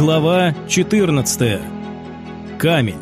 Глава 14. Камень.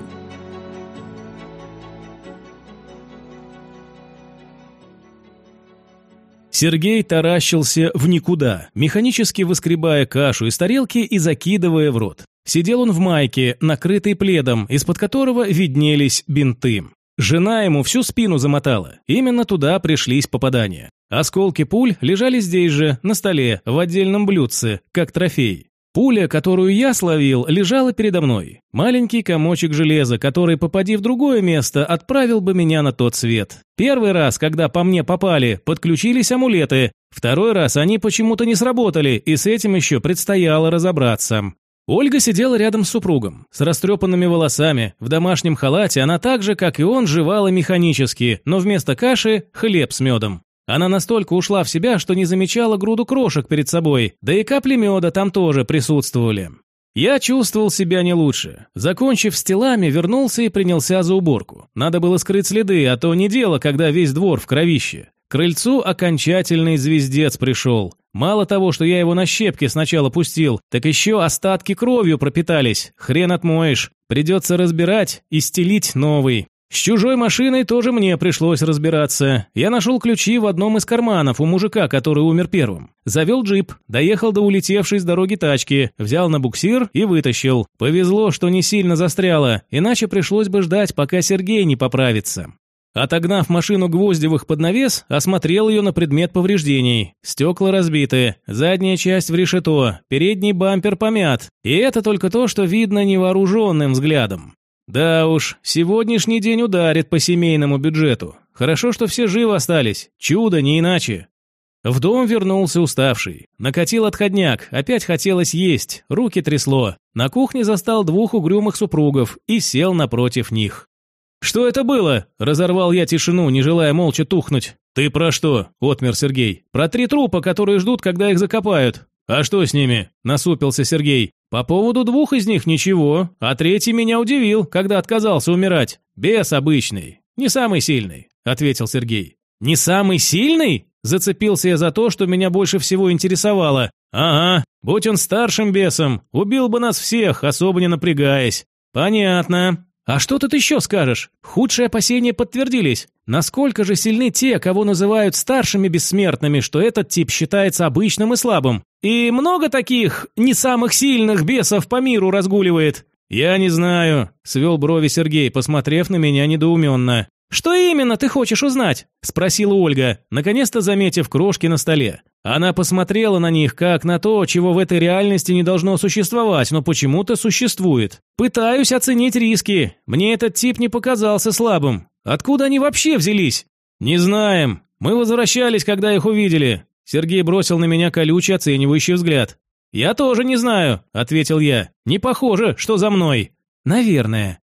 Сергей таращился в никуда, механически выскребая кашу из тарелки и закидывая в рот. Сидел он в майке, накрытый пледом, из-под которого виднелись бинты. Жена ему всю спину замотала. Именно туда пришлись попадания. Осколки пуль лежали здесь же, на столе, в отдельном блюдце, как трофей. Пуля, которую я словил, лежала передо мной. Маленький комочек железа, который, попади в другое место, отправил бы меня на тот свет. Первый раз, когда по мне попали, подключились амулеты. Второй раз они почему-то не сработали, и с этим еще предстояло разобраться. Ольга сидела рядом с супругом, с растрепанными волосами. В домашнем халате она так же, как и он, жевала механически, но вместо каши – хлеб с медом. Она настолько ушла в себя, что не замечала груду крошек перед собой, да и капли меда там тоже присутствовали. Я чувствовал себя не лучше. Закончив с телами, вернулся и принялся за уборку. Надо было скрыть следы, а то не дело, когда весь двор в кровище. Крыльцу окончательный звездец пришел. Мало того, что я его на щепки сначала пустил, так еще остатки кровью пропитались. Хрен отмоешь. Придется разбирать и стелить новый. С чужой машиной тоже мне пришлось разбираться. Я нашел ключи в одном из карманов у мужика, который умер первым. Завел джип, доехал до улетевшей с дороги тачки, взял на буксир и вытащил. Повезло, что не сильно застряло, иначе пришлось бы ждать, пока Сергей не поправится. Отогнав машину Гвоздевых под навес, осмотрел ее на предмет повреждений. Стекла разбиты, задняя часть в решето, передний бампер помят. И это только то, что видно невооруженным взглядом. Да уж, сегодняшний день ударит по семейному бюджету. Хорошо, что все живы остались. Чудо, не иначе. В дом вернулся уставший. Накатил отходняк, опять хотелось есть, руки трясло. На кухне застал двух угрюмых супругов и сел напротив них. «Что это было?» – разорвал я тишину, не желая молча тухнуть. «Ты про что?» – отмер Сергей. «Про три трупа, которые ждут, когда их закопают». «А что с ними?» – насупился Сергей. По поводу двух из них ничего, а третий меня удивил, когда отказался умирать. Бес обычный, не самый сильный, ответил Сергей. Не самый сильный? Зацепился я за то, что меня больше всего интересовало. Ага, будь он старшим бесом, убил бы нас всех, особо не напрягаясь. Понятно. А что тут еще скажешь? Худшие опасения подтвердились. Насколько же сильны те, кого называют старшими бессмертными, что этот тип считается обычным и слабым? И много таких не самых сильных бесов по миру разгуливает? Я не знаю, свел брови Сергей, посмотрев на меня недоуменно. «Что именно ты хочешь узнать?» – спросила Ольга, наконец-то заметив крошки на столе. Она посмотрела на них, как на то, чего в этой реальности не должно существовать, но почему-то существует. «Пытаюсь оценить риски. Мне этот тип не показался слабым. Откуда они вообще взялись?» «Не знаем. Мы возвращались, когда их увидели». Сергей бросил на меня колючий оценивающий взгляд. «Я тоже не знаю», – ответил я. «Не похоже, что за мной». «Наверное».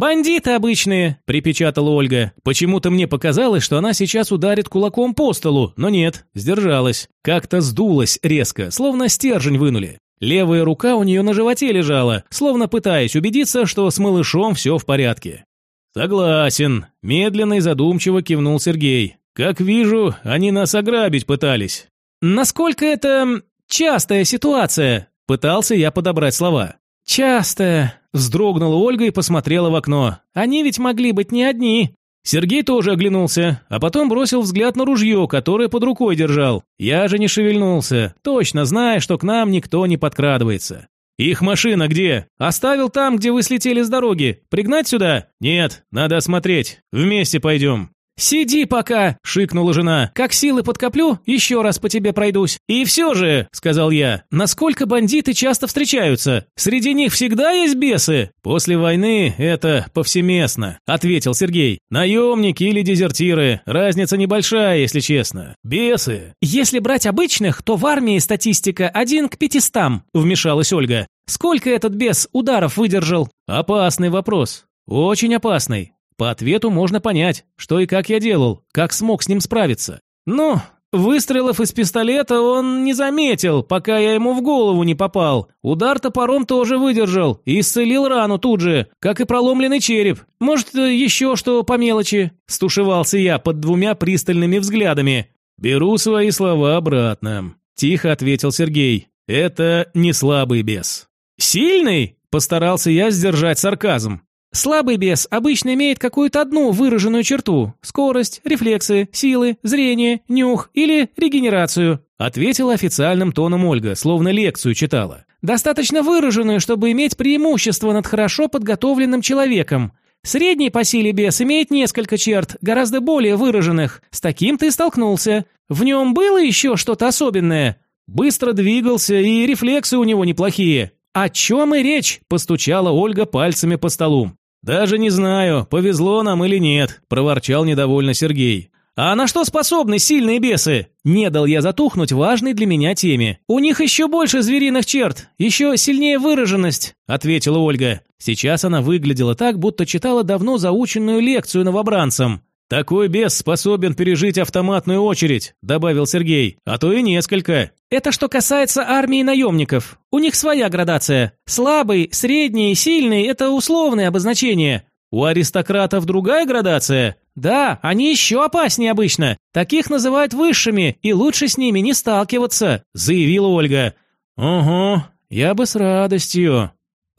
«Бандиты обычные», – припечатала Ольга. Почему-то мне показалось, что она сейчас ударит кулаком по столу, но нет, сдержалась. Как-то сдулась резко, словно стержень вынули. Левая рука у нее на животе лежала, словно пытаясь убедиться, что с малышом все в порядке. «Согласен», – медленно и задумчиво кивнул Сергей. «Как вижу, они нас ограбить пытались». «Насколько это частая ситуация?» – пытался я подобрать слова. «Частая», – вздрогнула Ольга и посмотрела в окно. «Они ведь могли быть не одни». Сергей тоже оглянулся, а потом бросил взгляд на ружье, которое под рукой держал. Я же не шевельнулся, точно зная, что к нам никто не подкрадывается. «Их машина где?» «Оставил там, где вы слетели с дороги. Пригнать сюда?» «Нет, надо осмотреть. Вместе пойдем». «Сиди пока!» – шикнула жена. «Как силы подкоплю, еще раз по тебе пройдусь». «И все же», – сказал я, – «насколько бандиты часто встречаются? Среди них всегда есть бесы?» «После войны это повсеместно», – ответил Сергей. «Наемники или дезертиры, разница небольшая, если честно. Бесы». «Если брать обычных, то в армии статистика один к пятистам», – вмешалась Ольга. «Сколько этот бес ударов выдержал?» «Опасный вопрос. Очень опасный. По ответу можно понять, что и как я делал, как смог с ним справиться. Ну, выстрелов из пистолета он не заметил, пока я ему в голову не попал. Удар топором тоже выдержал и исцелил рану тут же, как и проломленный череп. Может, еще что по мелочи?» Стушевался я под двумя пристальными взглядами. «Беру свои слова обратно», – тихо ответил Сергей. «Это не слабый бес». «Сильный?» – постарался я сдержать сарказм. Слабый бес обычно имеет какую-то одну выраженную черту – скорость, рефлексы, силы, зрение, нюх или регенерацию, ответила официальным тоном Ольга, словно лекцию читала. Достаточно выраженную, чтобы иметь преимущество над хорошо подготовленным человеком. Средний по силе бес имеет несколько черт, гораздо более выраженных. С таким ты столкнулся. В нем было еще что-то особенное? Быстро двигался, и рефлексы у него неплохие. «О чем и речь?» – постучала Ольга пальцами по столу. «Даже не знаю, повезло нам или нет», – проворчал недовольно Сергей. «А на что способны сильные бесы?» Не дал я затухнуть важной для меня теме. «У них еще больше звериных черт, еще сильнее выраженность», – ответила Ольга. Сейчас она выглядела так, будто читала давно заученную лекцию новобранцам. «Такой бес способен пережить автоматную очередь», – добавил Сергей, – «а то и несколько». Это что касается армии наемников. У них своя градация. Слабый, средний, сильный – это условные обозначения. У аристократов другая градация? Да, они еще опаснее обычно. Таких называют высшими, и лучше с ними не сталкиваться», – заявила Ольга. «Ого, я бы с радостью»,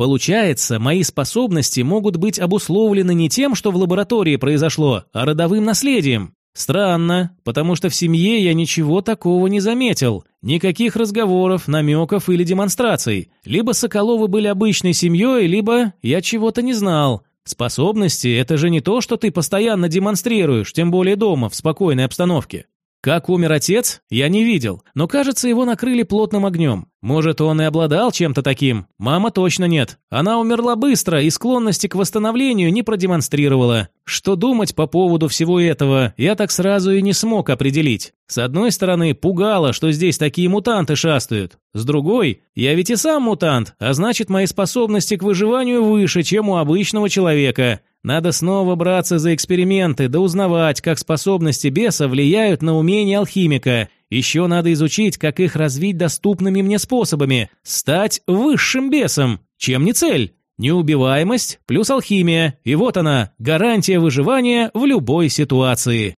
Получается, мои способности могут быть обусловлены не тем, что в лаборатории произошло, а родовым наследием. Странно, потому что в семье я ничего такого не заметил. Никаких разговоров, намеков или демонстраций. Либо Соколовы были обычной семьей, либо я чего-то не знал. Способности – это же не то, что ты постоянно демонстрируешь, тем более дома, в спокойной обстановке. Как умер отец, я не видел, но кажется, его накрыли плотным огнем. Может, он и обладал чем-то таким. Мама точно нет. Она умерла быстро и склонности к восстановлению не продемонстрировала. Что думать по поводу всего этого, я так сразу и не смог определить. С одной стороны, пугало, что здесь такие мутанты шастают. С другой, я ведь и сам мутант, а значит, мои способности к выживанию выше, чем у обычного человека. Надо снова браться за эксперименты, да узнавать, как способности беса влияют на умение алхимика. Еще надо изучить, как их развить доступными мне способами. Стать высшим бесом. Чем не цель? Неубиваемость плюс алхимия. И вот она, гарантия выживания в любой ситуации.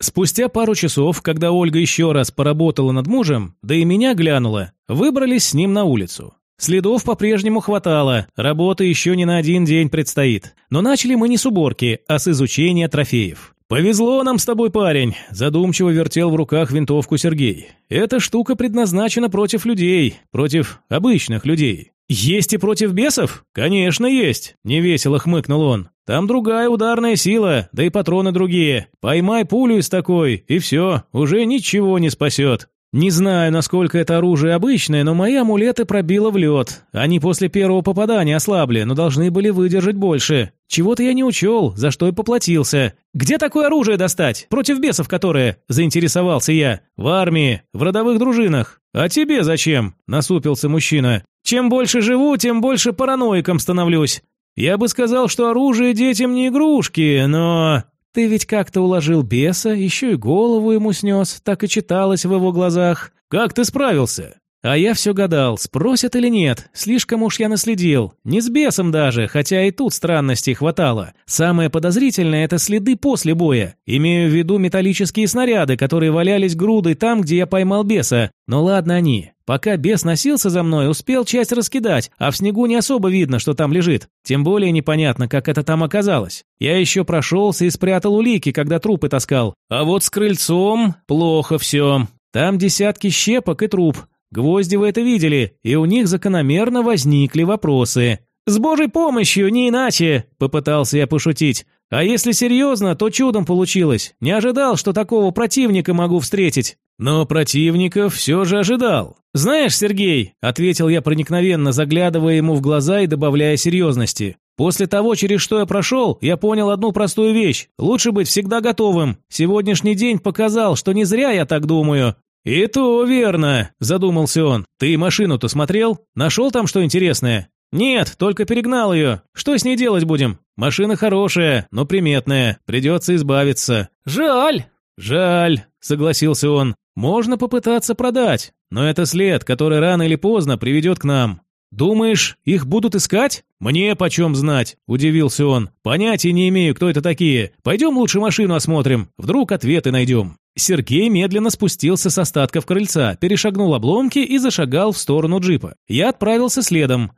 Спустя пару часов, когда Ольга еще раз поработала над мужем, да и меня глянула, выбрались с ним на улицу. Следов по-прежнему хватало, работы еще не на один день предстоит. Но начали мы не с уборки, а с изучения трофеев. «Повезло нам с тобой, парень», – задумчиво вертел в руках винтовку Сергей. «Эта штука предназначена против людей, против обычных людей». «Есть и против бесов?» «Конечно, есть», – невесело хмыкнул он. «Там другая ударная сила, да и патроны другие. Поймай пулю из такой, и все, уже ничего не спасет». Не знаю, насколько это оружие обычное, но мои амулеты пробило в лед. Они после первого попадания ослабли, но должны были выдержать больше. Чего-то я не учел, за что и поплатился. Где такое оружие достать? Против бесов которое? Заинтересовался я. В армии, в родовых дружинах. А тебе зачем? Насупился мужчина. Чем больше живу, тем больше параноиком становлюсь. Я бы сказал, что оружие детям не игрушки, но... Ты ведь как-то уложил беса, еще и голову ему снес, так и читалось в его глазах. Как ты справился? А я все гадал, спросят или нет, слишком уж я наследил. Не с бесом даже, хотя и тут странностей хватало. Самое подозрительное – это следы после боя. Имею в виду металлические снаряды, которые валялись грудой там, где я поймал беса. Но ладно они. Пока бес носился за мной, успел часть раскидать, а в снегу не особо видно, что там лежит. Тем более непонятно, как это там оказалось. Я еще прошелся и спрятал улики, когда трупы таскал. А вот с крыльцом плохо все. Там десятки щепок и труп. Гвозди вы это видели, и у них закономерно возникли вопросы. «С божьей помощью, не иначе!» – попытался я пошутить. «А если серьезно, то чудом получилось. Не ожидал, что такого противника могу встретить». Но противников все же ожидал. «Знаешь, Сергей», – ответил я проникновенно, заглядывая ему в глаза и добавляя серьезности. «После того, через что я прошел, я понял одну простую вещь. Лучше быть всегда готовым. Сегодняшний день показал, что не зря я так думаю. «И то верно», – задумался он. «Ты машину-то смотрел? Нашел там что интересное?» «Нет, только перегнал ее. Что с ней делать будем? Машина хорошая, но приметная. Придется избавиться». «Жаль!» «Жаль», – согласился он. «Можно попытаться продать, но это след, который рано или поздно приведет к нам. «Думаешь, их будут искать?» «Мне почем знать?» – удивился он. «Понятия не имею, кто это такие. Пойдем лучше машину осмотрим. Вдруг ответы найдем». Сергей медленно спустился с остатков крыльца, перешагнул обломки и зашагал в сторону джипа. Я отправился следом.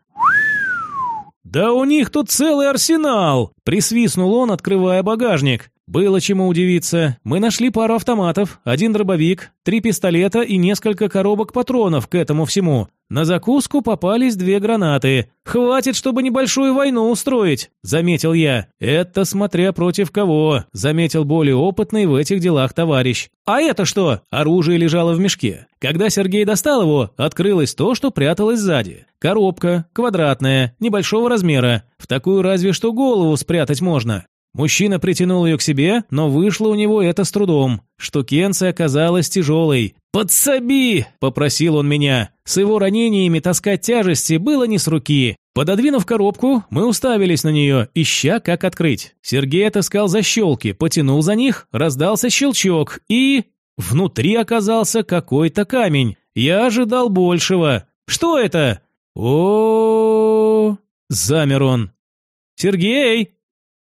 «Да у них тут целый арсенал!» – присвистнул он, открывая багажник. Было чему удивиться. Мы нашли пару автоматов, один дробовик, три пистолета и несколько коробок патронов к этому всему. На закуску попались две гранаты. «Хватит, чтобы небольшую войну устроить», — заметил я. «Это смотря против кого», — заметил более опытный в этих делах товарищ. «А это что?» Оружие лежало в мешке. Когда Сергей достал его, открылось то, что пряталось сзади. Коробка, квадратная, небольшого размера. В такую разве что голову спрятать можно. Мужчина притянул ее к себе, но вышло у него это с трудом. Штукенция оказалась тяжелой. «Подсоби!» – попросил он меня. С его ранениями таскать тяжести было не с руки. Пододвинув коробку, мы уставились на нее, ища, как открыть. Сергей отыскал защелки, потянул за них, раздался щелчок и... Внутри оказался какой-то камень. Я ожидал большего. «Что это?» о Замер он. «Сергей!»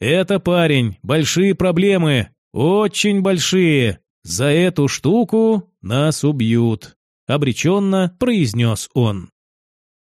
«Это парень, большие проблемы, очень большие. За эту штуку нас убьют», – обреченно произнес он.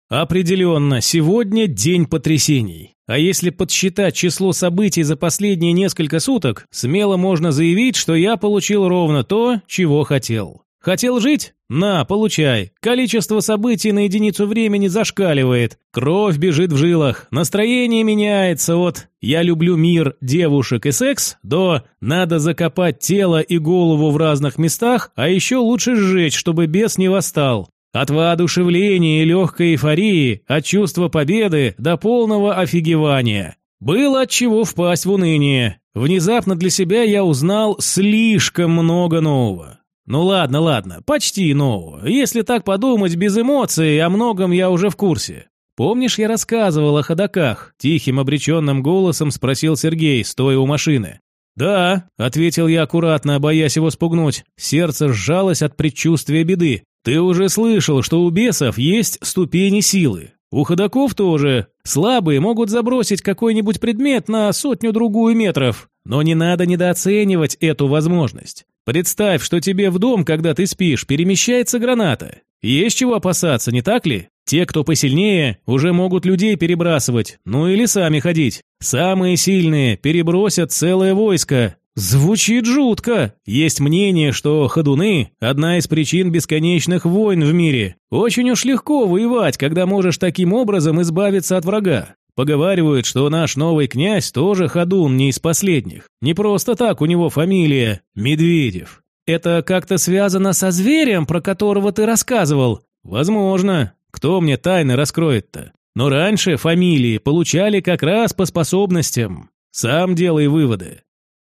Определенно, сегодня день потрясений. А если подсчитать число событий за последние несколько суток, смело можно заявить, что я получил ровно то, чего хотел. Хотел жить? На, получай. Количество событий на единицу времени зашкаливает. Кровь бежит в жилах. Настроение меняется от «я люблю мир, девушек и секс» до «надо закопать тело и голову в разных местах, а еще лучше сжечь, чтобы бес не восстал». От воодушевления и легкой эйфории, от чувства победы до полного офигевания. Было от чего впасть в уныние. Внезапно для себя я узнал слишком много нового. Ну ладно, ладно, почти нового. Если так подумать, без эмоций, о многом я уже в курсе. Помнишь, я рассказывал о ходаках? Тихим обреченным голосом спросил Сергей, стоя у машины. «Да», — ответил я аккуратно, боясь его спугнуть. Сердце сжалось от предчувствия беды. «Ты уже слышал, что у бесов есть ступени силы. У ходаков тоже. Слабые могут забросить какой-нибудь предмет на сотню-другую метров. Но не надо недооценивать эту возможность. Представь, что тебе в дом, когда ты спишь, перемещается граната. Есть чего опасаться, не так ли? Те, кто посильнее, уже могут людей перебрасывать, ну или сами ходить. Самые сильные перебросят целое войско. Звучит жутко. Есть мнение, что ходуны – одна из причин бесконечных войн в мире. Очень уж легко воевать, когда можешь таким образом избавиться от врага. Поговаривают, что наш новый князь тоже ходун не из последних. Не просто так у него фамилия Медведев. Это как-то связано со зверем, про которого ты рассказывал? Возможно. Кто мне тайны раскроет-то? Но раньше фамилии получали как раз по способностям. Сам делай выводы.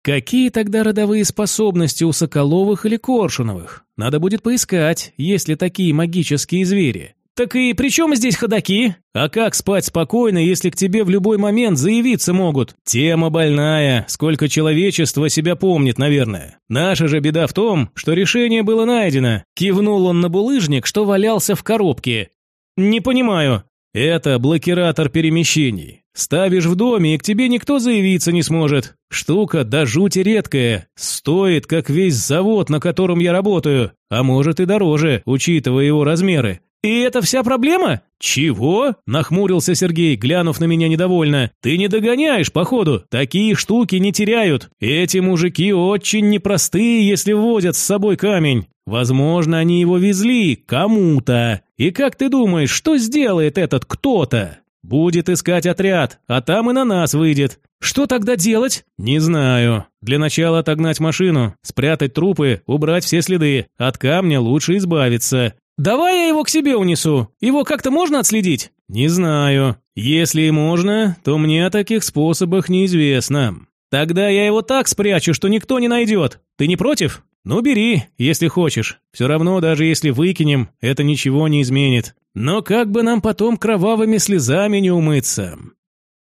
Какие тогда родовые способности у Соколовых или Коршуновых? Надо будет поискать, есть ли такие магические звери. «Так и при чем здесь ходаки? А как спать спокойно, если к тебе в любой момент заявиться могут? Тема больная, сколько человечества себя помнит, наверное. Наша же беда в том, что решение было найдено». Кивнул он на булыжник, что валялся в коробке. «Не понимаю». «Это блокиратор перемещений. Ставишь в доме, и к тебе никто заявиться не сможет. Штука до жути редкая. Стоит, как весь завод, на котором я работаю. А может и дороже, учитывая его размеры. «И это вся проблема?» «Чего?» – нахмурился Сергей, глянув на меня недовольно. «Ты не догоняешь, походу. Такие штуки не теряют. Эти мужики очень непростые, если возят с собой камень. Возможно, они его везли кому-то. И как ты думаешь, что сделает этот кто-то?» «Будет искать отряд, а там и на нас выйдет. Что тогда делать? Не знаю. Для начала отогнать машину, спрятать трупы, убрать все следы. От камня лучше избавиться. «Давай я его к себе унесу. Его как-то можно отследить?» «Не знаю. Если и можно, то мне о таких способах неизвестно. Тогда я его так спрячу, что никто не найдет. Ты не против?» «Ну, бери, если хочешь. Все равно, даже если выкинем, это ничего не изменит. Но как бы нам потом кровавыми слезами не умыться?»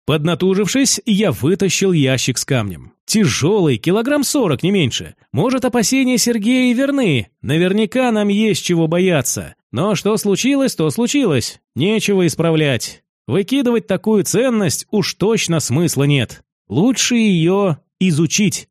Поднатужившись, я вытащил ящик с камнем. Тяжелый, килограмм сорок, не меньше. Может, опасения Сергея верны. Наверняка нам есть чего бояться. Но что случилось, то случилось. Нечего исправлять. Выкидывать такую ценность уж точно смысла нет. Лучше ее изучить.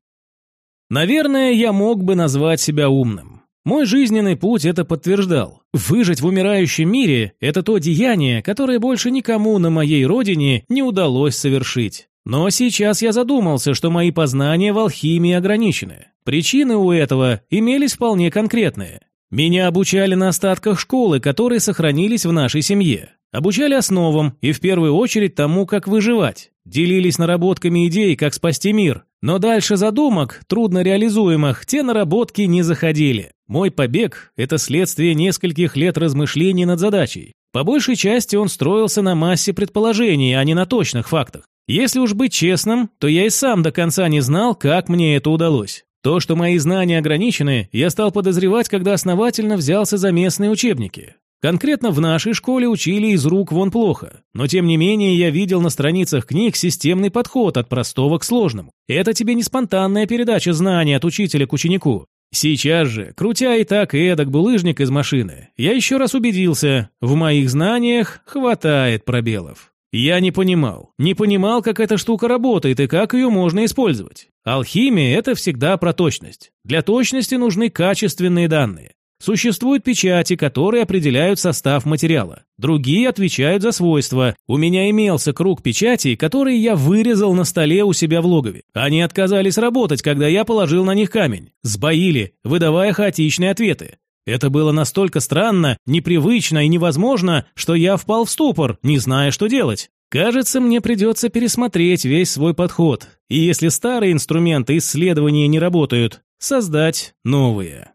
Наверное, я мог бы назвать себя умным. Мой жизненный путь это подтверждал. Выжить в умирающем мире – это то деяние, которое больше никому на моей родине не удалось совершить. Но сейчас я задумался, что мои познания в алхимии ограничены. Причины у этого имелись вполне конкретные. Меня обучали на остатках школы, которые сохранились в нашей семье. Обучали основам и в первую очередь тому, как выживать. Делились наработками идей, как спасти мир. Но дальше задумок, трудно реализуемых, те наработки не заходили. Мой побег – это следствие нескольких лет размышлений над задачей. По большей части он строился на массе предположений, а не на точных фактах. Если уж быть честным, то я и сам до конца не знал, как мне это удалось. То, что мои знания ограничены, я стал подозревать, когда основательно взялся за местные учебники. Конкретно в нашей школе учили из рук вон плохо, но тем не менее я видел на страницах книг системный подход от простого к сложному. Это тебе не спонтанная передача знаний от учителя к ученику. Сейчас же, крутя и так и эдак булыжник из машины, я еще раз убедился, в моих знаниях хватает пробелов. Я не понимал, не понимал, как эта штука работает и как ее можно использовать. Алхимия – это всегда про точность. Для точности нужны качественные данные. Существуют печати, которые определяют состав материала. Другие отвечают за свойства. У меня имелся круг печатей, которые я вырезал на столе у себя в логове. Они отказались работать, когда я положил на них камень. Сбоили, выдавая хаотичные ответы. Это было настолько странно, непривычно и невозможно, что я впал в ступор, не зная, что делать. Кажется, мне придется пересмотреть весь свой подход. И если старые инструменты исследования не работают, создать новые.